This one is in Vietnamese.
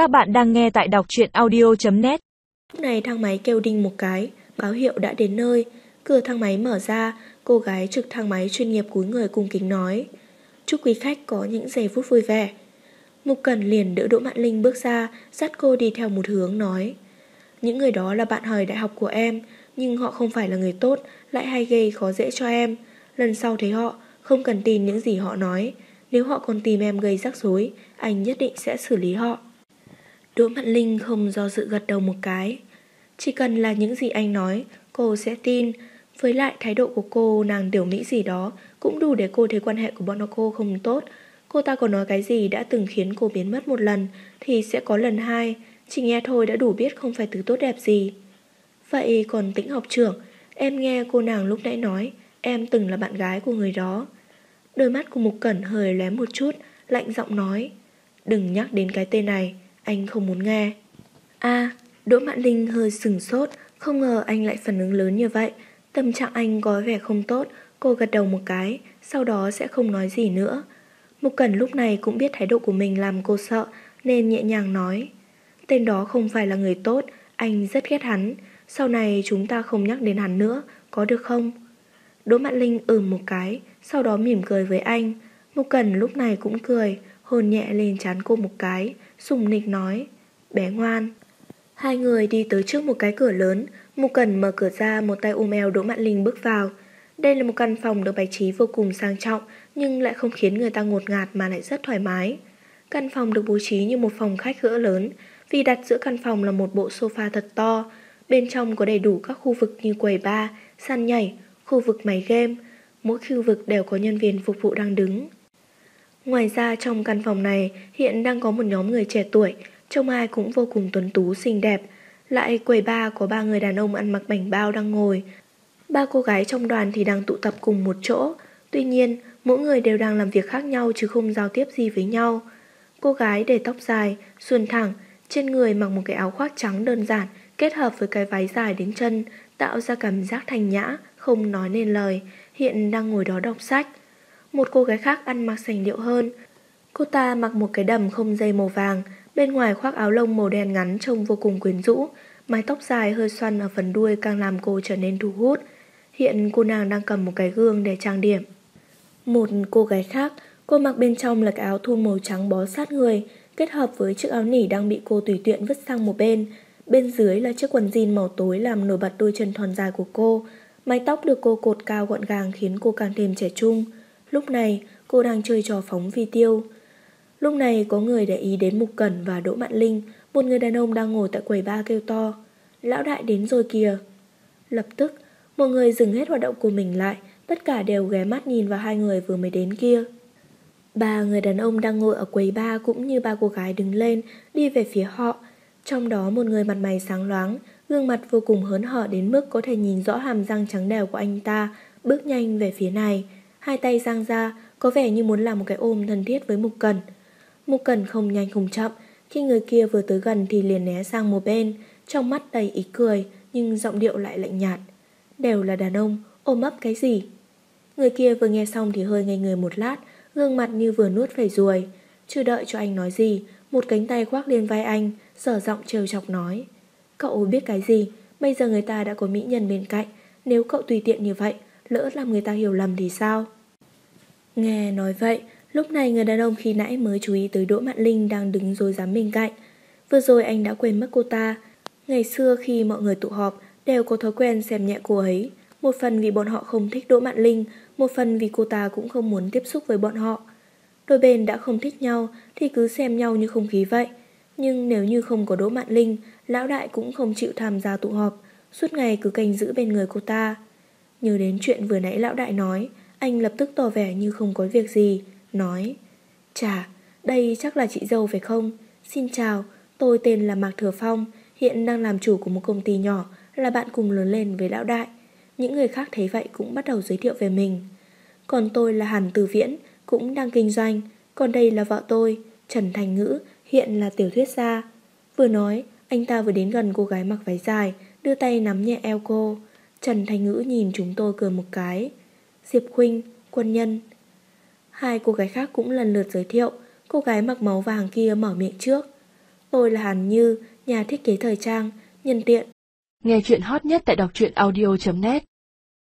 Các bạn đang nghe tại đọc truyện audio.net Lúc này thang máy kêu đinh một cái, báo hiệu đã đến nơi. Cửa thang máy mở ra, cô gái trực thang máy chuyên nghiệp cúi người cung kính nói. Chúc quý khách có những giây phút vui vẻ. Mục Cần liền đỡ Đỗ Mạn Linh bước ra, dắt cô đi theo một hướng nói. Những người đó là bạn hời đại học của em, nhưng họ không phải là người tốt, lại hay gây khó dễ cho em. Lần sau thấy họ, không cần tin những gì họ nói. Nếu họ còn tìm em gây rắc rối, anh nhất định sẽ xử lý họ. Đỗ Mạn Linh không do dự gật đầu một cái. Chỉ cần là những gì anh nói, cô sẽ tin. Với lại thái độ của cô nàng tiểu mỹ gì đó cũng đủ để cô thấy quan hệ của bọn cô không tốt. Cô ta có nói cái gì đã từng khiến cô biến mất một lần thì sẽ có lần hai. Chỉ nghe thôi đã đủ biết không phải thứ tốt đẹp gì. Vậy còn tĩnh học trưởng, em nghe cô nàng lúc nãy nói em từng là bạn gái của người đó. Đôi mắt của Mục Cẩn hơi lóe một chút, lạnh giọng nói. Đừng nhắc đến cái tên này, anh không muốn nghe. a Đỗ Mạn Linh hơi sừng sốt, không ngờ anh lại phản ứng lớn như vậy. Tâm trạng anh có vẻ không tốt, cô gật đầu một cái, sau đó sẽ không nói gì nữa. Mục Cẩn lúc này cũng biết thái độ của mình làm cô sợ, nên nhẹ nhàng nói. Tên đó không phải là người tốt, anh rất ghét hắn. Sau này chúng ta không nhắc đến hắn nữa, có được không? Đỗ Mạn Linh ừm một cái, sau đó mỉm cười với anh. Mục Cẩn lúc này cũng cười, hôn nhẹ lên chán cô một cái, sùng nịch nói, bé ngoan. Hai người đi tới trước một cái cửa lớn, Mục Cẩn mở cửa ra một tay ôm eo Đỗ Mạn Linh bước vào. Đây là một căn phòng được bài trí vô cùng sang trọng, nhưng lại không khiến người ta ngột ngạt mà lại rất thoải mái. Căn phòng được bố trí như một phòng khách gỡ lớn, vì đặt giữa căn phòng là một bộ sofa thật to. Bên trong có đầy đủ các khu vực như quầy bar, sàn nhảy, khu vực máy game. Mỗi khu vực đều có nhân viên phục vụ đang đứng. Ngoài ra trong căn phòng này hiện đang có một nhóm người trẻ tuổi, trông ai cũng vô cùng tuấn tú xinh đẹp. Lại quầy ba có ba người đàn ông ăn mặc bảnh bao đang ngồi. Ba cô gái trong đoàn thì đang tụ tập cùng một chỗ. Tuy nhiên, mỗi người đều đang làm việc khác nhau chứ không giao tiếp gì với nhau. Cô gái để tóc dài, xuân thẳng, trên người mặc một cái áo khoác trắng đơn giản kết hợp với cái váy dài đến chân, tạo ra cảm giác thanh nhã, không nói nên lời, hiện đang ngồi đó đọc sách. Một cô gái khác ăn mặc sành điệu hơn. Cô ta mặc một cái đầm không dây màu vàng, bên ngoài khoác áo lông màu đen ngắn trông vô cùng quyến rũ, mái tóc dài hơi xoăn ở phần đuôi càng làm cô trở nên thu hút. Hiện cô nàng đang cầm một cái gương để trang điểm. Một cô gái khác, cô mặc bên trong là cái áo thun màu trắng bó sát người, kết hợp với chiếc áo nỉ đang bị cô tùy tiện vứt sang một bên. Bên dưới là chiếc quần jean màu tối làm nổi bật đôi chân thon dài của cô. Mái tóc được cô cột cao gọn gàng khiến cô càng thêm trẻ trung. Lúc này, cô đang chơi trò phóng vi tiêu. Lúc này có người để ý đến Mục Cẩn và Đỗ Mạn Linh, một người đàn ông đang ngồi tại quầy ba kêu to. Lão đại đến rồi kìa. Lập tức, một người dừng hết hoạt động của mình lại, tất cả đều ghé mắt nhìn vào hai người vừa mới đến kia. Ba người đàn ông đang ngồi ở quầy ba cũng như ba cô gái đứng lên, đi về phía họ. Trong đó một người mặt mày sáng loáng, gương mặt vô cùng hớn hở đến mức có thể nhìn rõ hàm răng trắng đều của anh ta, bước nhanh về phía này. Hai tay giang ra, có vẻ như muốn làm một cái ôm thân thiết với Mục Cần. Mục Cần không nhanh không chậm, khi người kia vừa tới gần thì liền né sang một bên, trong mắt đầy ý cười, nhưng giọng điệu lại lạnh nhạt. Đều là đàn ông, ôm ấp cái gì? Người kia vừa nghe xong thì hơi ngây người một lát, gương mặt như vừa nuốt phải ruồi. Chưa đợi cho anh nói gì, một cánh tay khoác lên vai anh, sở giọng trêu chọc nói. Cậu biết cái gì, bây giờ người ta đã có mỹ nhân bên cạnh, nếu cậu tùy tiện như vậy, lỡ làm người ta hiểu lầm thì sao? Nghe nói vậy, lúc này người đàn ông khi nãy mới chú ý tới Đỗ Mạn Linh đang đứng rồi dám bên cạnh. Vừa rồi anh đã quên mất cô ta. Ngày xưa khi mọi người tụ họp đều có thói quen xem nhẹ cô ấy. Một phần vì bọn họ không thích Đỗ Mạn Linh, một phần vì cô ta cũng không muốn tiếp xúc với bọn họ. Đôi bên đã không thích nhau thì cứ xem nhau như không khí vậy. Nhưng nếu như không có Đỗ Mạn Linh, lão đại cũng không chịu tham gia tụ họp, suốt ngày cứ canh giữ bên người cô ta. Nhớ đến chuyện vừa nãy lão đại nói, anh lập tức tỏ vẻ như không có việc gì, nói Chà, đây chắc là chị dâu phải không? Xin chào, tôi tên là Mạc Thừa Phong, hiện đang làm chủ của một công ty nhỏ, là bạn cùng lớn lên với lão đại. Những người khác thấy vậy cũng bắt đầu giới thiệu về mình. Còn tôi là Hàn Từ Viễn, cũng đang kinh doanh, còn đây là vợ tôi, Trần Thành Ngữ, hiện là tiểu thuyết gia. Vừa nói, anh ta vừa đến gần cô gái mặc váy dài, đưa tay nắm nhẹ eo cô. Trần Thanh Ngữ nhìn chúng tôi cười một cái. Diệp Khuynh, quân nhân. Hai cô gái khác cũng lần lượt giới thiệu, cô gái mặc máu vàng kia mở miệng trước. Tôi là Hàn Như, nhà thiết kế thời trang, nhân tiện. Nghe chuyện hot nhất tại đọc truyện audio.net